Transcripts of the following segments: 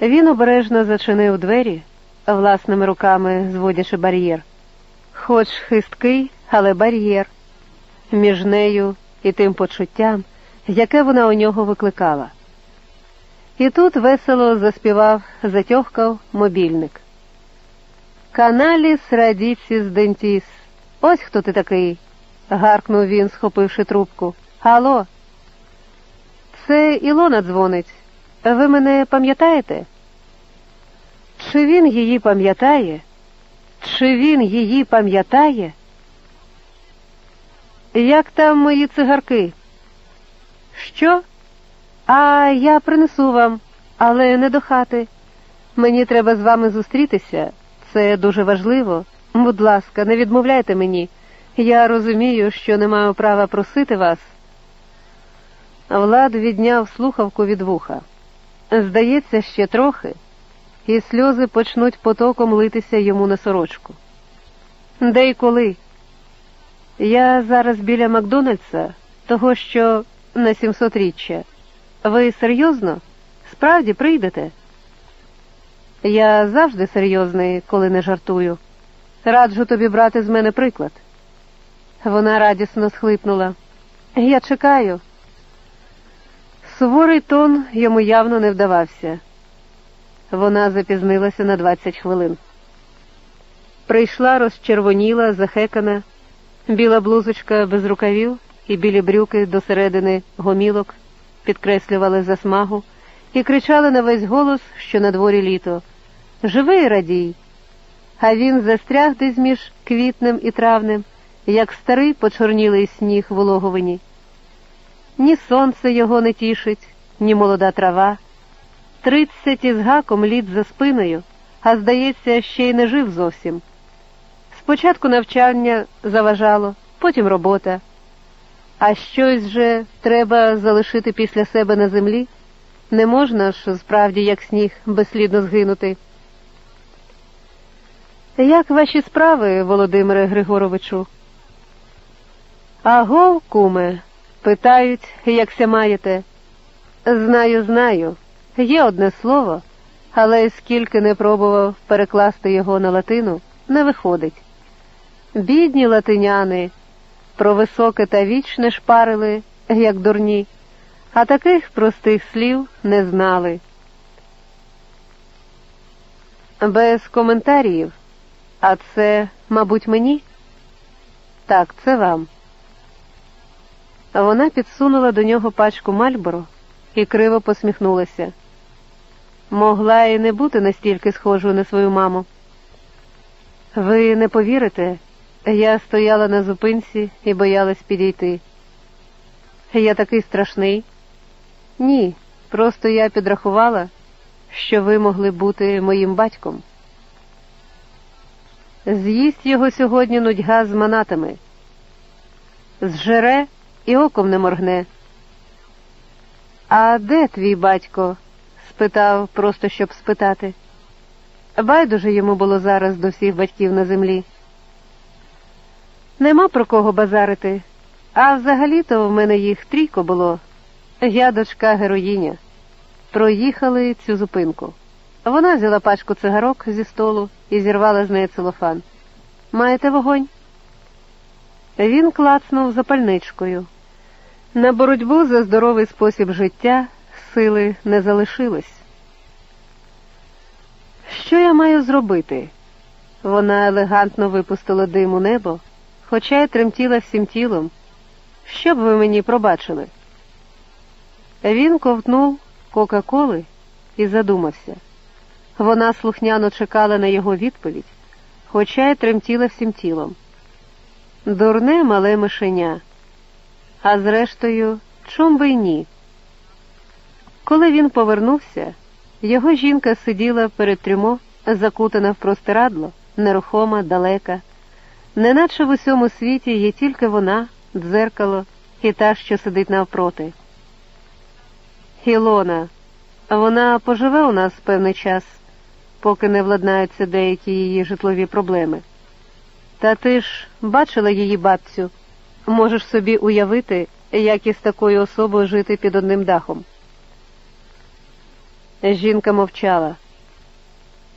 Він обережно зачинив двері, власними руками зводячи бар'єр. Хоч хисткий, але бар'єр між нею і тим почуттям, яке вона у нього викликала. І тут весело заспівав, затьохкав мобільник. Каналіс радіціс дентіс. Ось хто ти такий, гаркнув він, схопивши трубку. Алло. Це Ілона дзвонить. Ви мене пам'ятаєте? Чи він її пам'ятає? Чи він її пам'ятає? Як там мої цигарки? Що? А я принесу вам, але не до хати. Мені треба з вами зустрітися. Це дуже важливо. Будь ласка, не відмовляйте мені. Я розумію, що не маю права просити вас. Влад відняв слухавку від вуха. Здається, ще трохи, і сльози почнуть потоком литися йому на сорочку. Де й коли? Я зараз біля Макдональдса, того що на 700-річчя. Ви серйозно? Справді прийдете? Я завжди серйозний, коли не жартую. Раджу тобі брати з мене приклад. Вона радісно схлипнула. Я чекаю. Суворий тон йому явно не вдавався. Вона запізнилася на 20 хвилин. Прийшла розчервоніла, захекана, біла блузочка без рукавів і білі брюки до середини гомілок підкреслювали засмагу і кричали на весь голос, що на дворі літо. Живи і радій. А він застряг десь між квітнем і травнем, як старий почорнілий сніг в улоговині. Ні сонце його не тішить, ні молода трава. Тридцять із гаком літ за спиною, а здається, ще й не жив зовсім. Спочатку навчання заважало, потім робота. А щось же треба залишити після себе на землі. Не можна ж справді, як сніг, безслідно згинути. Як ваші справи, Володимире Григоровичу? Аго, куме, питають, якся маєте. Знаю, знаю. Є одне слово, але скільки не пробував перекласти його на латину, не виходить. Бідні латиняни про високе та вічне шпарили, як дурні, а таких простих слів не знали. Без коментарів. А це, мабуть, мені? Так, це вам. Вона підсунула до нього пачку Мальборо і криво посміхнулася. Могла і не бути настільки схожою на свою маму. Ви не повірите, я стояла на зупинці і боялась підійти. Я такий страшний. Ні, просто я підрахувала, що ви могли бути моїм батьком. З'їсть його сьогодні нудьга з манатами, зжере і оком не моргне. А де твій батько? спитав, просто щоб спитати. Байдуже йому було зараз до всіх батьків на землі. Нема про кого базарити, а взагалі-то в мене їх трійко було. Я дочка героїня. Проїхали цю зупинку. Вона взяла пачку цигарок зі столу і зірвала з неї целофан. Маєте вогонь? Він клацнув запальничкою. На боротьбу за здоровий спосіб життя сили не залишилось. Що я маю зробити? Вона елегантно випустила дим у небо, хоча й тремтіла всім тілом. Що б ви мені пробачили? Він ковтнув Кока-Коли і задумався. Вона слухняно чекала на його відповідь, хоча й тремтіла всім тілом. Дурне мале мишеня. А зрештою, чом би й ні? Коли він повернувся, його жінка сиділа перед трюмо, закутана в простирадло, нерухома, далека, неначе в усьому світі є тільки вона, дзеркало і та, що сидить навпроти. Ілона, вона поживе у нас певний час, поки не владнаються деякі її житлові проблеми. Та ти ж бачила її бабцю, можеш собі уявити, як із такою особою жити під одним дахом. Жінка мовчала.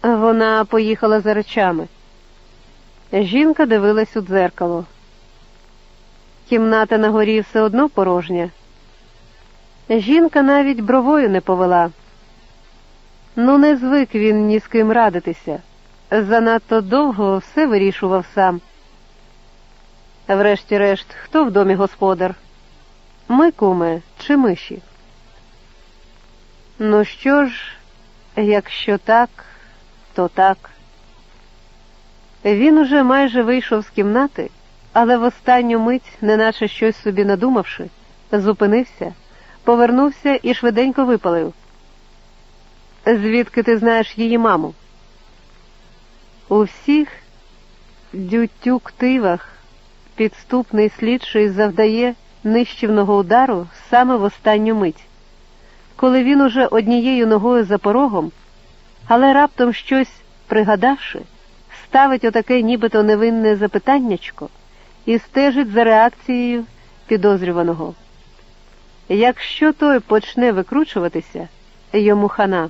Вона поїхала за речами. Жінка дивилась у дзеркало. Кімната на горі все одно порожня. Жінка навіть бровою не повела. Ну, не звик він ні з ким радитися. Занадто довго все вирішував сам. Врешті-решт, хто в домі господар? Ми, куме, чи миші? Ну що ж, якщо так, то так. Він уже майже вийшов з кімнати, але в останню мить, неначе щось собі надумавши, зупинився, повернувся і швиденько випалив. Звідки ти знаєш її маму? У всіх дютюктивах підступний слідчий завдає нищівного удару саме в останню мить, коли він уже однією ногою за порогом, але раптом щось пригадавши, ставить отаке нібито невинне запитаннячко і стежить за реакцією підозрюваного. Якщо той почне викручуватися, йому хана.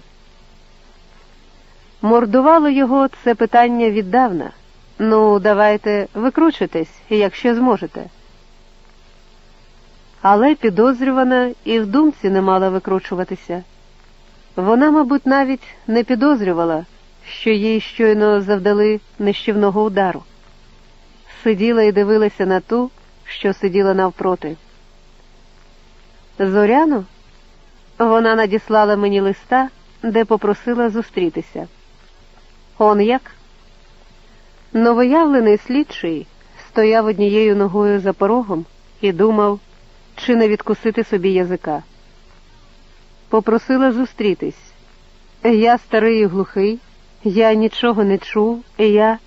Мордувало його це питання віддавна. Ну, давайте викручуйтесь, якщо зможете. Але підозрювана і в думці не мала викручуватися. Вона, мабуть, навіть не підозрювала, що їй щойно завдали нищівного удару. Сиділа і дивилася на ту, що сиділа навпроти. Зоряну вона надіслала мені листа, де попросила зустрітися. Он як? Новоявлений слідчий стояв однією ногою за порогом і думав, чи не відкусити собі язика. Попросила зустрітись. Я старий і глухий, я нічого не чув, і я